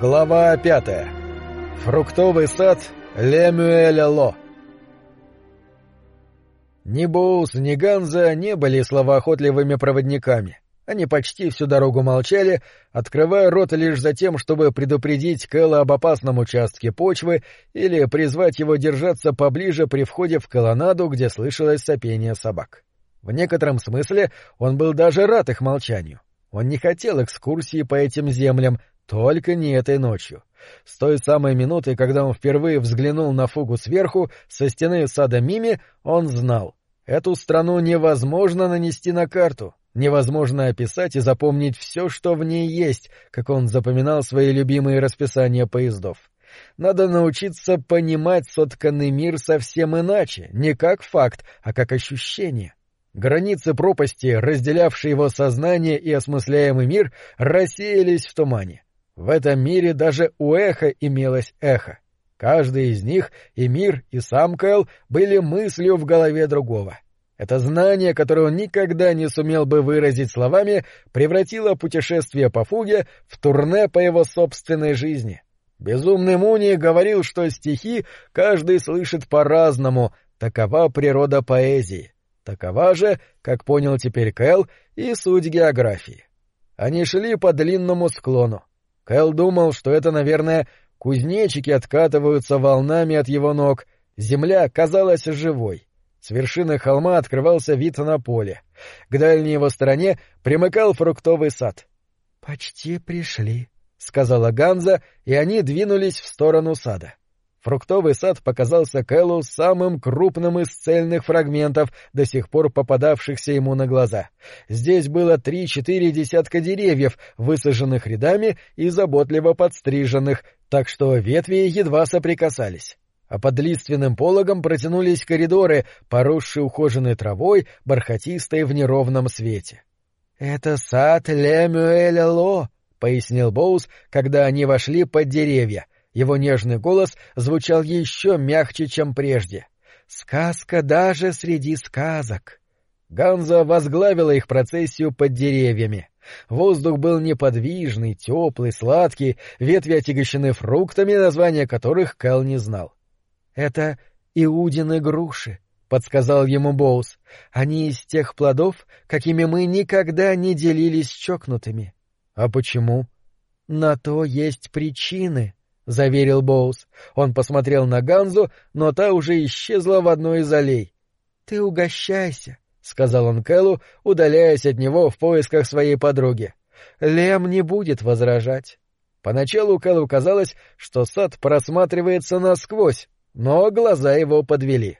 Глава пятая. Фруктовый сад Лемюэля Ло. Ни Боус, ни Ганза не были словоохотливыми проводниками. Они почти всю дорогу молчали, открывая рот лишь за тем, чтобы предупредить Кэлла об опасном участке почвы или призвать его держаться поближе при входе в колоннаду, где слышалось сопение собак. В некотором смысле он был даже рад их молчанию. Он не хотел экскурсии по этим землям, только не этой ночью. С той самой минуты, когда он впервые взглянул на фугу сверху, со стены сада Мими, он знал. Эту страну невозможно нанести на карту, невозможно описать и запомнить все, что в ней есть, как он запоминал свои любимые расписания поездов. Надо научиться понимать сотканный мир совсем иначе, не как факт, а как ощущение. Границы пропасти, разделявшие его сознание и осмысляемый мир, рассеялись в тумане. В этом мире даже у эха имелось эхо. Каждый из них, и мир, и сам Кэл, были мыслью в голове другого. Это знание, которое он никогда не сумел бы выразить словами, превратило путешествие по фуге в турне по его собственной жизни. Безумный Муни говорил, что стихи каждый слышит по-разному, такова природа поэзии. Такова же, как понял теперь Кэл, и суть географии. Они шли по длинному склону. Кэл думал, что это, наверное, кузнечики откатываются волнами от его ног, земля казалась живой. С вершины холма открывался вид на поле. К дальней его стороне примыкал фруктовый сад. — Почти пришли, — сказала Ганза, и они двинулись в сторону сада. Фруктовый сад показался Кэллу самым крупным из цельных фрагментов, до сих пор попадавшихся ему на глаза. Здесь было три-четыре десятка деревьев, высаженных рядами и заботливо подстриженных, так что ветви едва соприкасались. А под лиственным пологом протянулись коридоры, поросшие ухоженной травой, бархатистой в неровном свете. — Это сад Лемюэля Ло, — пояснил Боус, когда они вошли под деревья — его нежный голос звучал еще мягче, чем прежде. «Сказка даже среди сказок». Ганза возглавила их процессию под деревьями. Воздух был неподвижный, теплый, сладкий, ветви отягощены фруктами, названия которых Кэл не знал. — Это иудины груши, — подсказал ему Боус. — Они из тех плодов, какими мы никогда не делились чокнутыми. — А почему? — На то есть причины, — заверил Боус. Он посмотрел на Ганзу, но та уже исчезла в одной из аллей. — Ты угощайся, — сказал он Кэллу, удаляясь от него в поисках своей подруги. Лем не будет возражать. Поначалу Кэллу казалось, что сад просматривается насквозь, но глаза его подвели.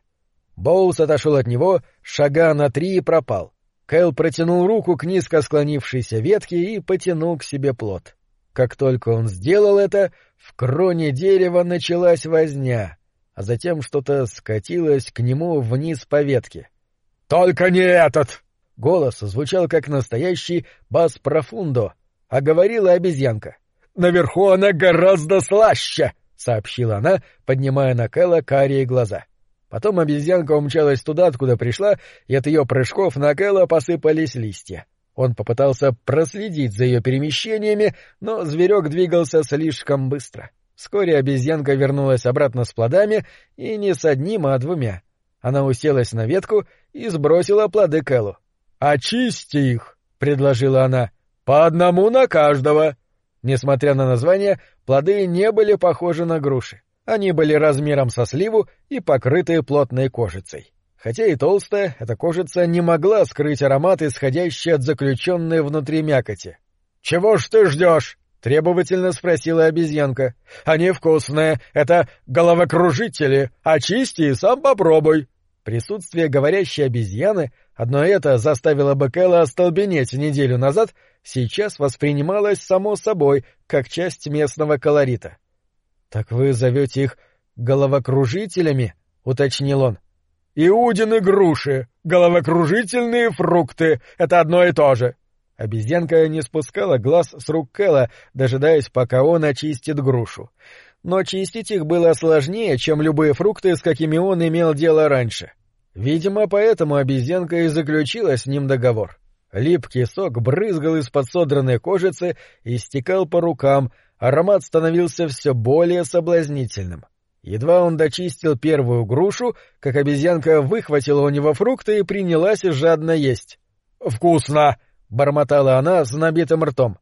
Боус отошел от него, шага на три и пропал. Кэл протянул руку к низко склонившейся ветке и потянул к себе плод. Как только он сделал это, в кроне дерева началась возня, а затем что-то скатилось к нему вниз по ветке. — Только не этот! — голос звучал как настоящий бас-профундо, а говорила обезьянка. — Наверху она гораздо слаще! — сообщила она, поднимая на Кэлла карие глаза. Потом обезьянка умчалась туда, откуда пришла, и от ее прыжков на Кэлла посыпались листья. Он попытался проследить за ее перемещениями, но зверек двигался слишком быстро. Вскоре обезьянка вернулась обратно с плодами, и не с одним, а двумя. Она уселась на ветку и сбросила плоды Кэллу. «Очисти их!» — предложила она. «По одному на каждого!» Несмотря на название, плоды не были похожи на груши. Они были размером со сливу и покрыты плотной кожицей. Хотя и толстая, эта кожица не могла скрыть аромат, исходящий от заключенной внутри мякоти. — Чего ж ты ждешь? — требовательно спросила обезьянка. — Они вкусные, это головокружители, очисти и сам попробуй. Присутствие говорящей обезьяны, одно это заставило бы Кэлла остолбенеть неделю назад, сейчас воспринималось само собой, как часть местного колорита. — Так вы зовете их головокружителями? — уточнил он. — Иудины груши, головокружительные фрукты — это одно и то же. Обезьянка не спускала глаз с рук Кэлла, дожидаясь, пока он очистит грушу. Но чистить их было сложнее, чем любые фрукты, с какими он имел дело раньше. Видимо, поэтому обезьянка и заключила с ним договор. Липкий сок брызгал из-под содранной кожицы и стекал по рукам, аромат становился все более соблазнительным. Едва он дочистил первую грушу, как обезьянка выхватила у него фрукты и принялась жадно есть. «Вкусно!» — бормотала она с набитым ртом.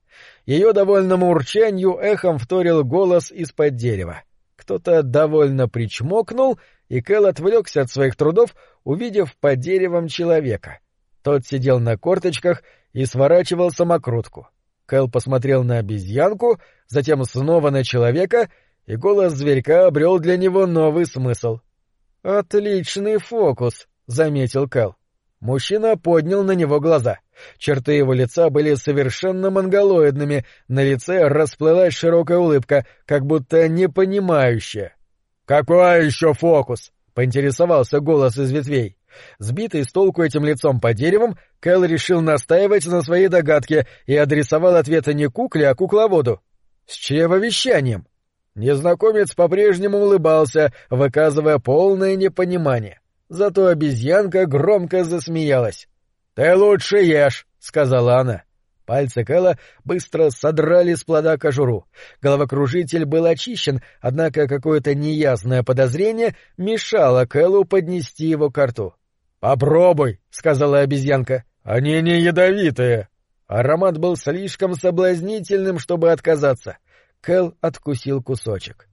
Ее довольному урчанию эхом вторил голос из-под дерева. Кто-то довольно причмокнул, и Кэл отвлекся от своих трудов, увидев под деревом человека. Тот сидел на корточках и сворачивал самокрутку. Кэл посмотрел на обезьянку, затем снова на человека, и голос зверька обрел для него новый смысл. «Отличный фокус», — заметил Кэл. Мужчина поднял на него глаза. Черты его лица были совершенно монголоидными, на лице расплылась широкая улыбка, как будто непонимающая. «Какой еще фокус?» — поинтересовался голос из ветвей. Сбитый с толку этим лицом по деревам, Кэл решил настаивать на своей догадке и адресовал ответы не кукле, а кукловоду. С чревовещанием. Незнакомец по-прежнему улыбался, выказывая полное непонимание. Зато обезьянка громко засмеялась. «Ты лучше ешь», — сказала она. Пальцы Кэла быстро содрали с плода кожуру. Головокружитель был очищен, однако какое-то неясное подозрение мешало Кэлу поднести его к рту. «Попробуй», — сказала обезьянка. «Они не ядовитые». Аромат был слишком соблазнительным, чтобы отказаться. Кэл откусил кусочек.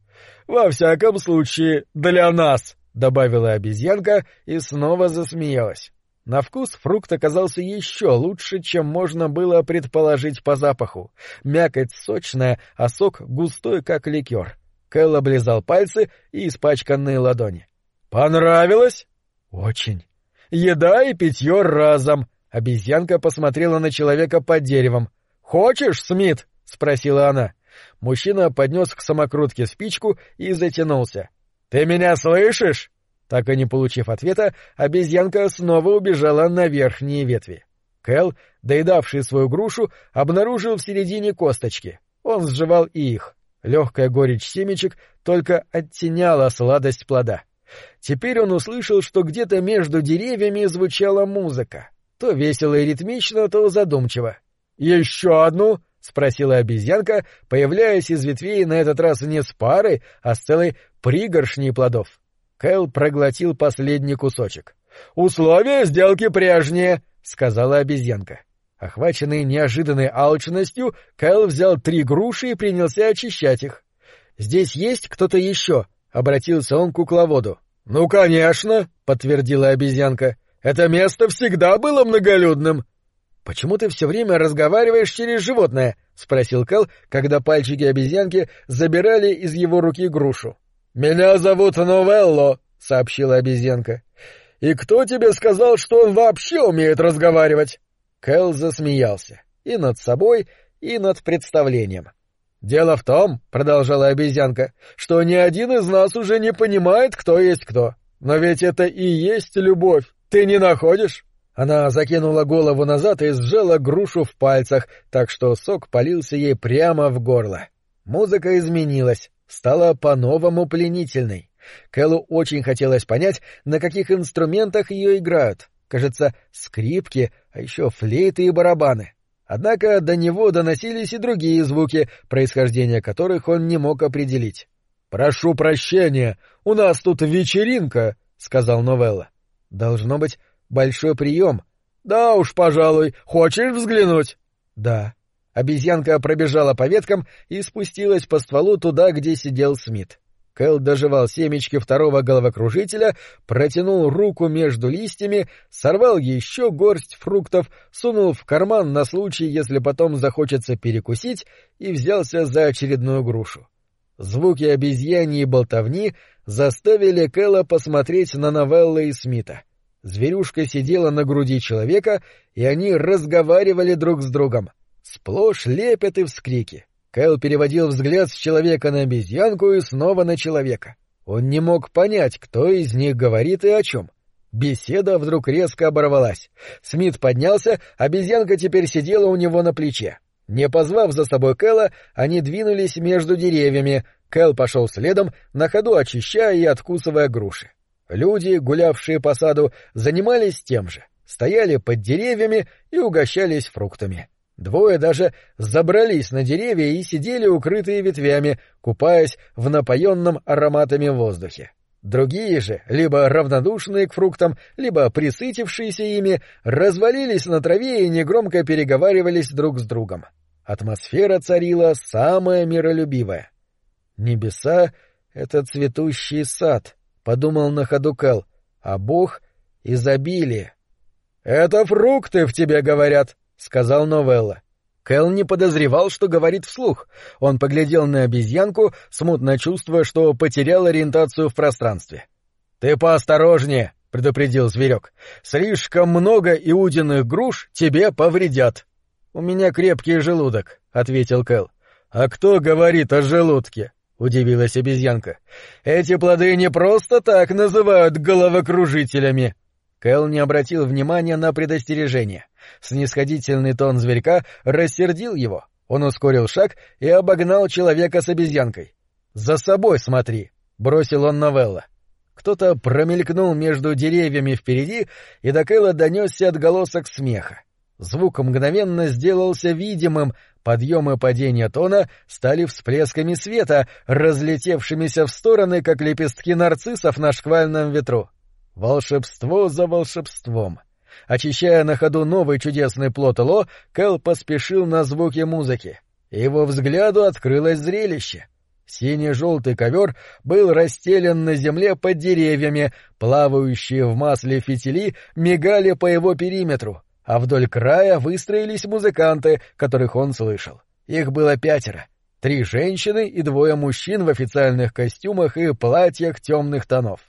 «Во всяком случае, для нас», — добавила обезьянка и снова засмеялась. На вкус фрукт оказался еще лучше, чем можно было предположить по запаху. Мякоть сочная, а сок густой, как ликер. Кэл облизал пальцы и испачканные ладони. «Понравилось?» «Очень». «Еда и питье разом». Обезьянка посмотрела на человека под деревом. «Хочешь, Смит?» — спросила она. Мужчина поднес к самокрутке спичку и затянулся. «Ты меня слышишь?» Так и не получив ответа, обезьянка снова убежала на верхние ветви. Кэл, доедавший свою грушу, обнаружил в середине косточки. Он сживал и их. Легкая горечь семечек только оттеняла сладость плода. Теперь он услышал, что где-то между деревьями звучала музыка. То весело и ритмично, то задумчиво. «Еще одну!» — спросила обезьянка, появляясь из ветвей на этот раз не с парой, а с целой пригоршней плодов. Кэл проглотил последний кусочек. «Условия сделки прежние», — сказала обезьянка. Охваченный неожиданной алчностью, Кэл взял три груши и принялся очищать их. «Здесь есть кто-то еще?» — обратился он к кукловоду. «Ну, конечно», — подтвердила обезьянка. «Это место всегда было многолюдным». «Почему ты все время разговариваешь через животное?» — спросил Кэл, когда пальчики обезьянки забирали из его руки грушу. «Меня зовут Новелло», — сообщила обезьянка. «И кто тебе сказал, что он вообще умеет разговаривать?» Кэл засмеялся. И над собой, и над представлением. «Дело в том», — продолжала обезьянка, — «что ни один из нас уже не понимает, кто есть кто. Но ведь это и есть любовь. Ты не находишь?» Она закинула голову назад и сжала грушу в пальцах, так что сок полился ей прямо в горло. Музыка изменилась стала по-новому пленительной. Кэллу очень хотелось понять, на каких инструментах ее играют. Кажется, скрипки, а еще флейты и барабаны. Однако до него доносились и другие звуки, происхождение которых он не мог определить. «Прошу прощения, у нас тут вечеринка», — сказал Новелла. «Должно быть большой прием». «Да уж, пожалуй. Хочешь взглянуть?» «Да». Обезьянка пробежала по веткам и спустилась по стволу туда, где сидел Смит. Кэл доживал семечки второго головокружителя, протянул руку между листьями, сорвал еще горсть фруктов, сунул в карман на случай, если потом захочется перекусить, и взялся за очередную грушу. Звуки обезьяньи болтовни заставили Кэла посмотреть на новеллы и Смита. Зверюшка сидела на груди человека, и они разговаривали друг с другом. Сплошь лепят и вскрики. Кэл переводил взгляд с человека на обезьянку и снова на человека. Он не мог понять, кто из них говорит и о чем. Беседа вдруг резко оборвалась. Смит поднялся, обезьянка теперь сидела у него на плече. Не позвав за собой Кэла, они двинулись между деревьями. Кэл пошел следом, на ходу очищая и откусывая груши. Люди, гулявшие по саду, занимались тем же. Стояли под деревьями и угощались фруктами. Двое даже забрались на деревья и сидели укрытые ветвями, купаясь в напоенном ароматами воздухе. Другие же, либо равнодушные к фруктам, либо присытившиеся ими, развалились на траве и негромко переговаривались друг с другом. Атмосфера царила самая миролюбивая. Небеса — это цветущий сад, — подумал на ходу Кэл, — а Бог — изобилие. — Это фрукты в тебе говорят, — сказал Новелла. Кэл не подозревал, что говорит вслух. Он поглядел на обезьянку, смутно чувствуя, что потерял ориентацию в пространстве. — Ты поосторожнее, — предупредил зверек. — Слишком много иудиных груш тебе повредят. — У меня крепкий желудок, — ответил Кэл. — А кто говорит о желудке? — удивилась обезьянка. — Эти плоды не просто так называют головокружителями. Кэл не обратил внимания на предостережение. Снисходительный тон зверька рассердил его. Он ускорил шаг и обогнал человека с обезьянкой. «За собой смотри!» — бросил он новелла. Кто-то промелькнул между деревьями впереди, и до Кэла донесся отголосок смеха. Звук мгновенно сделался видимым, подъем и падение тона стали всплесками света, разлетевшимися в стороны, как лепестки нарциссов на шквальном ветру. Волшебство за волшебством. Очищая на ходу новый чудесный плод Ло, Кэл поспешил на звуки музыки. Его взгляду открылось зрелище. Синий-желтый ковер был расстелен на земле под деревьями, плавающие в масле фитили мигали по его периметру, а вдоль края выстроились музыканты, которых он слышал. Их было пятеро. Три женщины и двое мужчин в официальных костюмах и платьях темных тонов.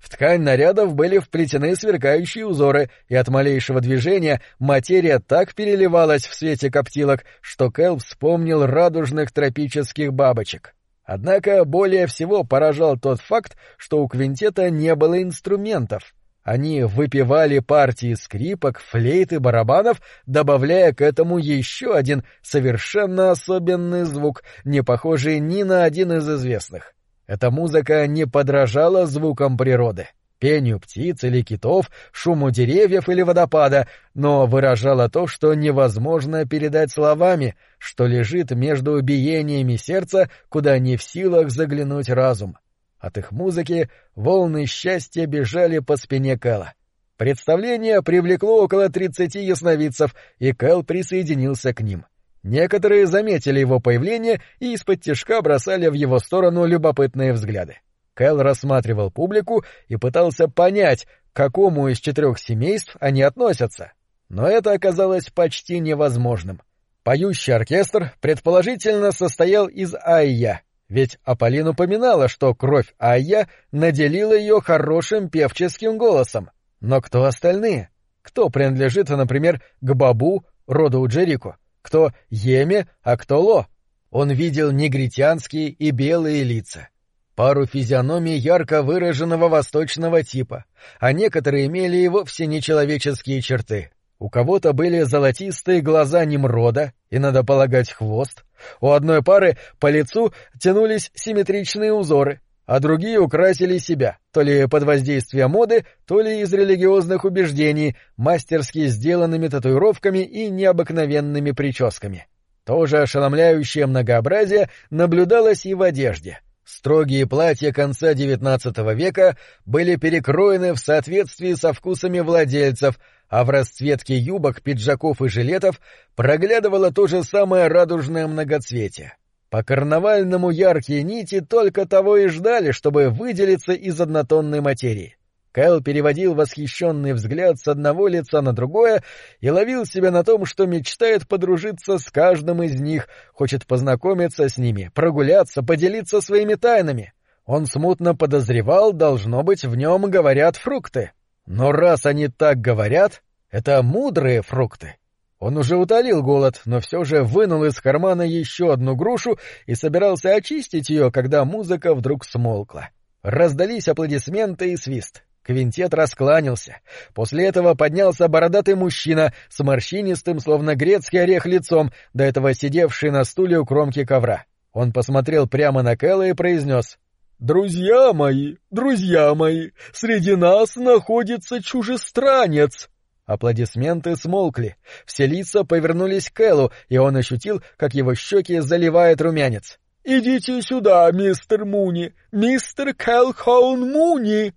В ткань нарядов были вплетены сверкающие узоры, и от малейшего движения материя так переливалась в свете коптилок, что Кэл вспомнил радужных тропических бабочек. Однако более всего поражал тот факт, что у квинтета не было инструментов. Они выпивали партии скрипок, флейт и барабанов, добавляя к этому еще один совершенно особенный звук, не похожий ни на один из известных. Эта музыка не подражала звукам природы, пению птиц или китов, шуму деревьев или водопада, но выражала то, что невозможно передать словами, что лежит между биениями сердца, куда не в силах заглянуть разум. От их музыки волны счастья бежали по спине Кэла. Представление привлекло около тридцати ясновидцев, и Кэл присоединился к ним. Некоторые заметили его появление и из-под тишка бросали в его сторону любопытные взгляды. Кэл рассматривал публику и пытался понять, к какому из четырех семейств они относятся. Но это оказалось почти невозможным. Поющий оркестр предположительно состоял из Айя, ведь Аполлин упоминала, что кровь Айя наделила ее хорошим певческим голосом. Но кто остальные? Кто принадлежит, например, к Бабу, роду Джерико? кто Еме, а кто Ло. Он видел негритянские и белые лица. Пару физиономий ярко выраженного восточного типа, а некоторые имели и вовсе нечеловеческие черты. У кого-то были золотистые глаза Немрода и, надо полагать, хвост. У одной пары по лицу тянулись симметричные узоры, а другие украсили себя, то ли под воздействием моды, то ли из религиозных убеждений, мастерски сделанными татуировками и необыкновенными прическами. То же ошеломляющее многообразие наблюдалось и в одежде. Строгие платья конца XIX века были перекроены в соответствии со вкусами владельцев, а в расцветке юбок, пиджаков и жилетов проглядывало то же самое радужное многоцветие. По карнавальному яркие нити только того и ждали, чтобы выделиться из однотонной материи. Кайл переводил восхищенный взгляд с одного лица на другое и ловил себя на том, что мечтает подружиться с каждым из них, хочет познакомиться с ними, прогуляться, поделиться своими тайнами. Он смутно подозревал, должно быть, в нем говорят фрукты. Но раз они так говорят, это мудрые фрукты. Он уже утолил голод, но все же вынул из кармана еще одну грушу и собирался очистить ее, когда музыка вдруг смолкла. Раздались аплодисменты и свист. Квинтет раскланялся. После этого поднялся бородатый мужчина с морщинистым, словно грецкий орех лицом, до этого сидевший на стуле у кромки ковра. Он посмотрел прямо на Кэлла и произнес «Друзья мои, друзья мои, среди нас находится чужестранец!» Аплодисменты смолкли. Все лица повернулись к Эллу, и он ощутил, как его щеки заливает румянец. «Идите сюда, мистер Муни! Мистер Кэлхоун Муни!»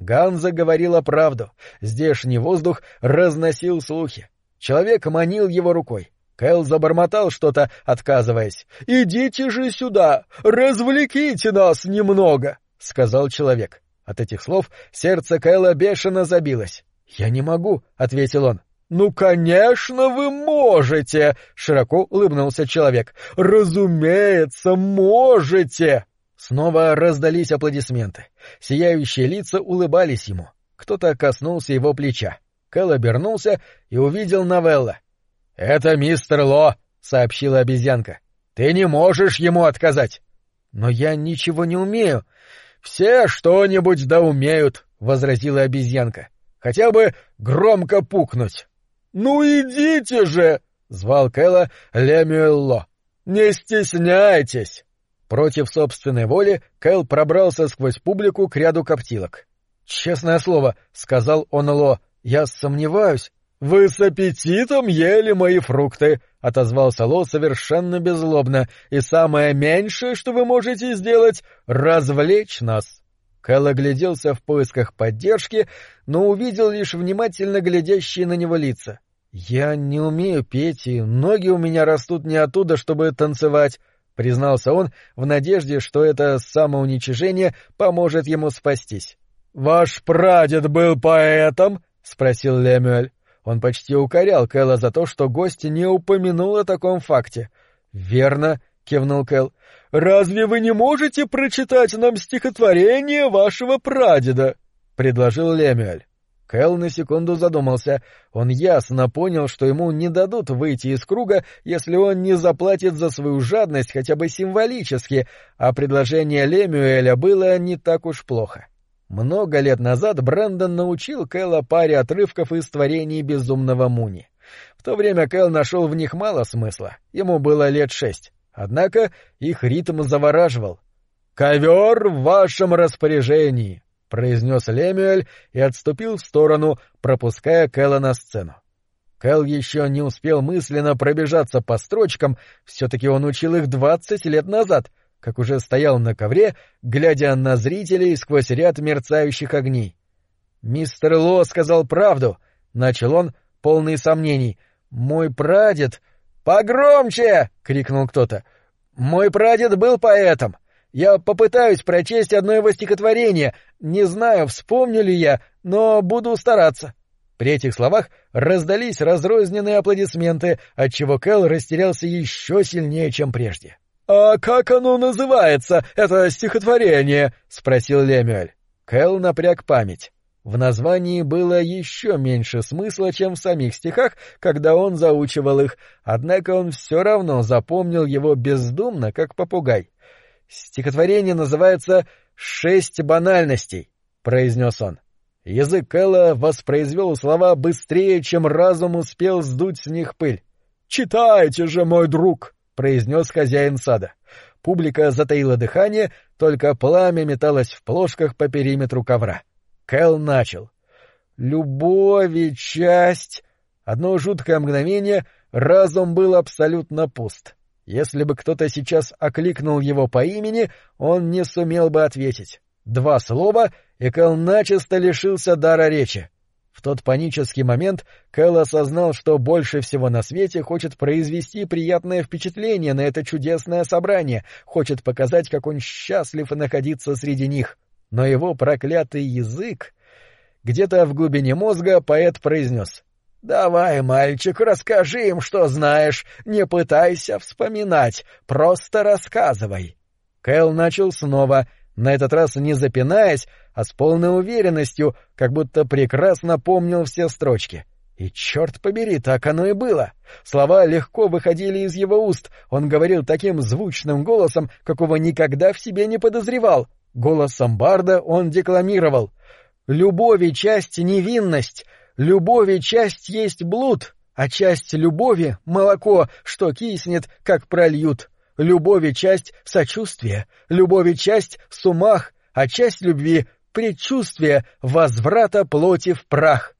Ганза говорила правду. Здешний воздух разносил слухи. Человек манил его рукой. Кэл забормотал что-то, отказываясь. «Идите же сюда! Развлеките нас немного!» — сказал человек. От этих слов сердце Кэла бешено забилось. «Я не могу», — ответил он. «Ну, конечно, вы можете!» — широко улыбнулся человек. «Разумеется, можете!» Снова раздались аплодисменты. Сияющие лица улыбались ему. Кто-то коснулся его плеча. Кэл обернулся и увидел Новелла. «Это мистер Ло», — сообщила обезьянка. «Ты не можешь ему отказать». «Но я ничего не умею». «Все что-нибудь да умеют», — возразила обезьянка. «Хотя бы громко пукнуть». «Ну идите же!» — звал Кэлла Лемюэлло. «Не стесняйтесь!» Против собственной воли Кэл пробрался сквозь публику к ряду коптилок. «Честное слово», — сказал он Ло, — «я сомневаюсь». «Вы с аппетитом ели мои фрукты», — отозвался Ло совершенно беззлобно, «и самое меньшее, что вы можете сделать — развлечь нас». Кэл огляделся в поисках поддержки, но увидел лишь внимательно глядящие на него лица. «Я не умею петь, и ноги у меня растут не оттуда, чтобы танцевать», — признался он в надежде, что это самоуничижение поможет ему спастись. «Ваш прадед был поэтом?» — спросил Лемюэль. Он почти укорял Кэла за то, что гость не упомянул о таком факте. «Верно», — кивнул Кэл. «Разве вы не можете прочитать нам стихотворение вашего прадеда?» — предложил Лемюэль. Кэл на секунду задумался. Он ясно понял, что ему не дадут выйти из круга, если он не заплатит за свою жадность хотя бы символически, а предложение Лемюэля было не так уж плохо. Много лет назад Брэндон научил Кэла паре отрывков из творений безумного Муни. В то время Кэл нашел в них мало смысла, ему было лет шесть. Однако их ритм завораживал. «Ковер в вашем распоряжении», — произнес Лемюэль и отступил в сторону, пропуская Кэла на сцену. Кэл еще не успел мысленно пробежаться по строчкам, все-таки он учил их двадцать лет назад, как уже стоял на ковре, глядя на зрителей сквозь ряд мерцающих огней. «Мистер Ло сказал правду», — начал он, полный сомнений. «Мой прадед...» «Погромче!» — крикнул кто-то. «Мой прадед был поэтом. Я попытаюсь прочесть одно его стихотворение. Не знаю, вспомню ли я, но буду стараться». При этих словах раздались разрозненные аплодисменты, отчего Кэл растерялся еще сильнее, чем прежде. «А как оно называется, это стихотворение?» — спросил Лемюэль. Кэл напряг память. В названии было еще меньше смысла, чем в самих стихах, когда он заучивал их, однако он все равно запомнил его бездумно, как попугай. «Стихотворение называется «Шесть банальностей», — произнес он. Язык Кэлла воспроизвел слова быстрее, чем разум успел сдуть с них пыль. «Читайте же, мой друг!» — произнес хозяин сада. Публика затаила дыхание, только пламя металось в плошках по периметру ковра. Кэл начал. «Любовь и часть...» Одно жуткое мгновение разум был абсолютно пуст. Если бы кто-то сейчас окликнул его по имени, он не сумел бы ответить. Два слова, и Кэл начисто лишился дара речи. В тот панический момент Кэл осознал, что больше всего на свете хочет произвести приятное впечатление на это чудесное собрание, хочет показать, как он счастлив находиться среди них — но его проклятый язык... Где-то в глубине мозга поэт произнес «Давай, мальчик, расскажи им, что знаешь, не пытайся вспоминать, просто рассказывай». Кэл начал снова, на этот раз не запинаясь, а с полной уверенностью, как будто прекрасно помнил все строчки. И черт побери, так оно и было. Слова легко выходили из его уст, он говорил таким звучным голосом, какого никогда в себе не подозревал — Голосом барда он декламировал «Любови часть — невинность, любови часть есть блуд, а часть любови — молоко, что киснет, как прольют. Любови часть — сочувствие, любови часть — сумах, а часть любви — предчувствие возврата плоти в прах».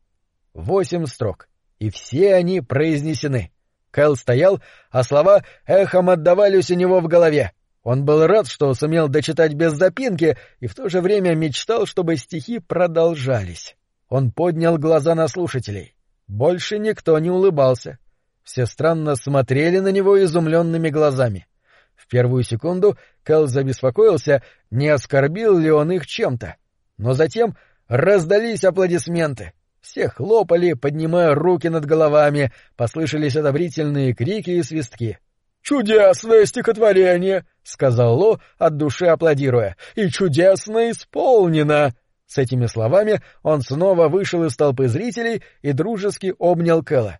Восемь строк. И все они произнесены. Кэл стоял, а слова эхом отдавались у него в голове. Он был рад, что сумел дочитать без запинки, и в то же время мечтал, чтобы стихи продолжались. Он поднял глаза на слушателей. Больше никто не улыбался. Все странно смотрели на него изумленными глазами. В первую секунду Кэл забеспокоился, не оскорбил ли он их чем-то. Но затем раздались аплодисменты. Все хлопали, поднимая руки над головами, послышались одобрительные крики и свистки. «Чудесное стихотворение!» — сказал Ло, от души аплодируя. «И чудесно исполнено!» С этими словами он снова вышел из толпы зрителей и дружески обнял Кэла.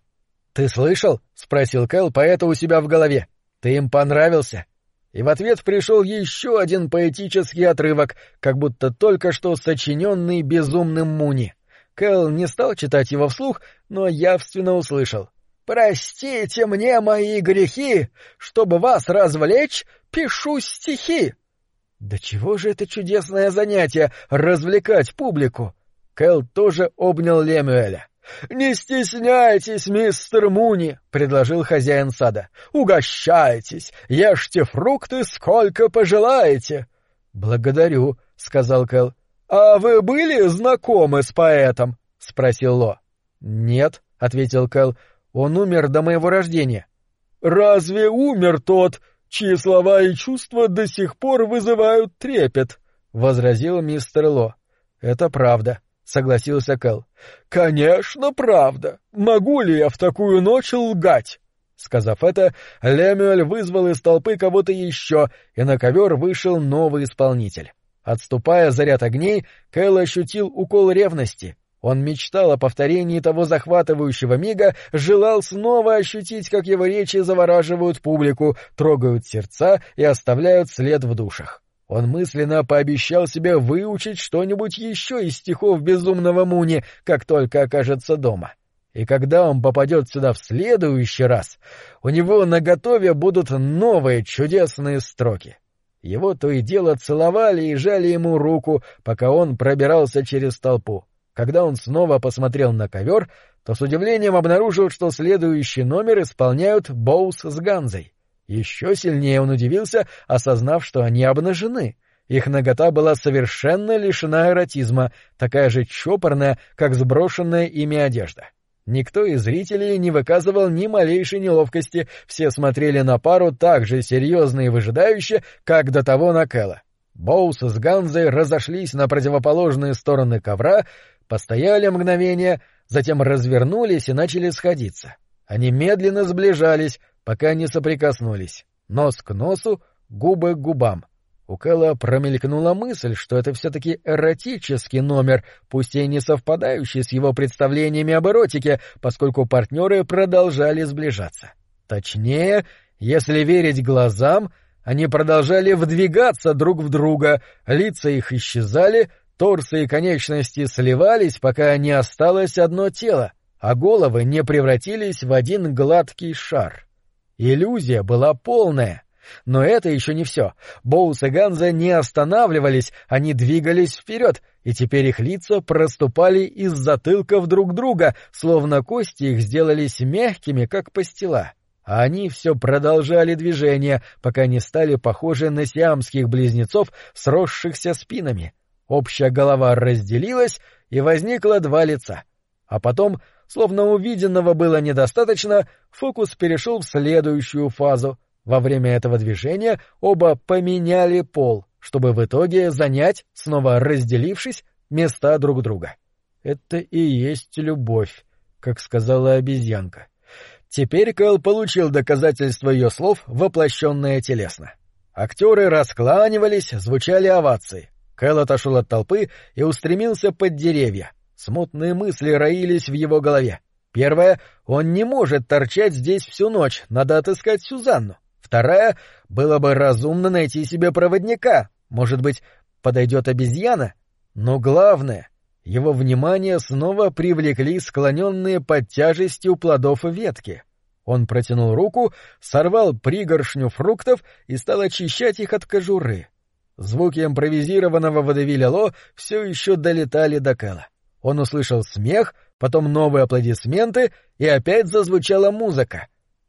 «Ты слышал?» — спросил Кэл поэта у себя в голове. «Ты им понравился?» И в ответ пришел еще один поэтический отрывок, как будто только что сочиненный безумным Муни. Кэл не стал читать его вслух, но явственно услышал. «Простите мне мои грехи! Чтобы вас развлечь, пишу стихи!» Да чего же это чудесное занятие — развлекать публику? Кэл тоже обнял Лемюэля. «Не стесняйтесь, мистер Муни», — предложил хозяин сада. «Угощайтесь, ешьте фрукты сколько пожелаете». «Благодарю», — сказал Кэл. «А вы были знакомы с поэтом?» — спросил Ло. «Нет», — ответил Кэл. «Он умер до моего рождения». «Разве умер тот, чьи слова и чувства до сих пор вызывают трепет?» — возразил мистер Ло. «Это правда», — согласился Кэл. «Конечно, правда. Могу ли я в такую ночь лгать?» Сказав это, Лемюэль вызвал из толпы кого-то еще, и на ковер вышел новый исполнитель. Отступая за ряд огней, Кэл ощутил укол ревности. Он мечтал о повторении того захватывающего мига, желал снова ощутить, как его речи завораживают публику, трогают сердца и оставляют след в душах. Он мысленно пообещал себе выучить что-нибудь еще из стихов безумного Муни, как только окажется дома. И когда он попадет сюда в следующий раз, у него наготове будут новые чудесные строки. Его то и дело целовали и жали ему руку, пока он пробирался через толпу. Когда он снова посмотрел на ковер, то с удивлением обнаружил, что следующий номер исполняют Боус с Ганзой. Еще сильнее он удивился, осознав, что они обнажены. Их нагота была совершенно лишена эротизма, такая же чопорная, как сброшенная ими одежда. Никто из зрителей не выказывал ни малейшей неловкости, все смотрели на пару так же серьезно и выжидающе, как до того на Кэлла. Боус с Ганзой разошлись на противоположные стороны ковра, постояли мгновение, затем развернулись и начали сходиться. Они медленно сближались, пока не соприкоснулись. Нос к носу, губы к губам. У Кэлла промелькнула мысль, что это все-таки эротический номер, пусть и не совпадающий с его представлениями об эротике, поскольку партнеры продолжали сближаться. Точнее, если верить глазам, они продолжали вдвигаться друг в друга, лица их исчезали, торсы и конечности сливались, пока не осталось одно тело, а головы не превратились в один гладкий шар. Иллюзия была полная. Но это еще не все. Боус и Ганза не останавливались, они двигались вперед, и теперь их лица проступали из затылков друг друга, словно кости их сделались мягкими, как пастила. А они все продолжали движение, пока не стали похожи на сиамских близнецов, сросшихся спинами. Общая голова разделилась, и возникло два лица. А потом Словно увиденного было недостаточно, фокус перешел в следующую фазу. Во время этого движения оба поменяли пол, чтобы в итоге занять, снова разделившись, места друг друга. Это и есть любовь, как сказала обезьянка. Теперь Кэл получил доказательство ее слов, воплощенное телесно. Актеры раскланивались, звучали овации. Кэл отошел от толпы и устремился под деревья. Смутные мысли роились в его голове. Первая — он не может торчать здесь всю ночь, надо отыскать Сюзанну. Вторая — было бы разумно найти себе проводника. Может быть, подойдет обезьяна? Но главное — его внимание снова привлекли склоненные под тяжестью плодов ветки. Он протянул руку, сорвал пригоршню фруктов и стал очищать их от кожуры. Звуки импровизированного водевиля Ло все еще долетали до Кэла. Он услышал смех, потом новые аплодисменты, и опять зазвучала музыка.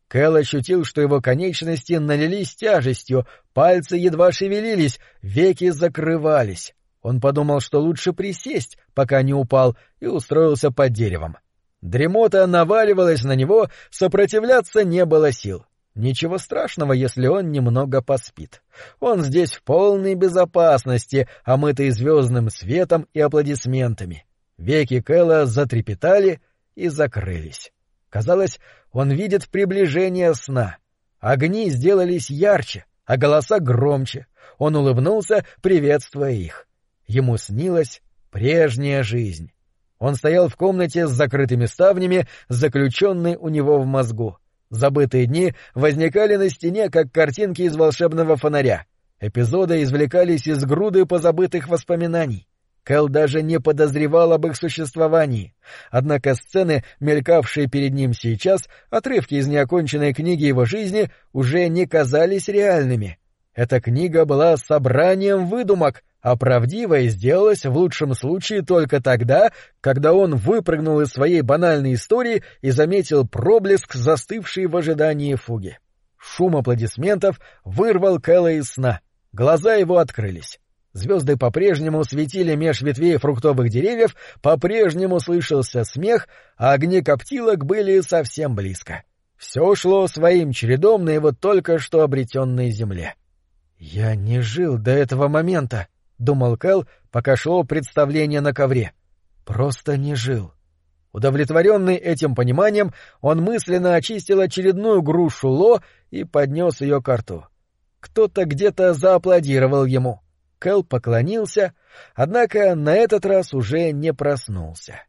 Кэл ощутил, что его конечности налились тяжестью, пальцы едва шевелились, веки закрывались. Он подумал, что лучше присесть, пока не упал, и устроился под деревом. Дремота наваливалась на него, сопротивляться не было сил. Ничего страшного, если он немного поспит. Он здесь в полной безопасности, омытый звездным светом и аплодисментами. Веки Кэла затрепетали и закрылись. Казалось, он видит приближение сна. Огни сделались ярче, а голоса громче. Он улыбнулся, приветствуя их. Ему снилась прежняя жизнь. Он стоял в комнате с закрытыми ставнями, заключенный у него в мозгу. Забытые дни возникали на стене, как картинки из волшебного фонаря. Эпизоды извлекались из груды позабытых воспоминаний. Кэл даже не подозревал об их существовании. Однако сцены, мелькавшие перед ним сейчас, отрывки из неоконченной книги его жизни, уже не казались реальными. Эта книга была собранием выдумок, а правдивой сделалась в лучшем случае только тогда, когда он выпрыгнул из своей банальной истории и заметил проблеск, застывший в ожидании фуги. Шум аплодисментов вырвал Кэлла из сна. Глаза его открылись. Звезды по-прежнему светили меж ветвей фруктовых деревьев, по-прежнему слышался смех, а огни коптилок были совсем близко. Все шло своим чередом на его только что обретенной земле. «Я не жил до этого момента», — думал Кэл, пока шло представление на ковре. «Просто не жил». Удовлетворенный этим пониманием, он мысленно очистил очередную грушу Ло и поднес ее к рту. Кто-то где-то зааплодировал ему — Кэл поклонился, однако на этот раз уже не проснулся.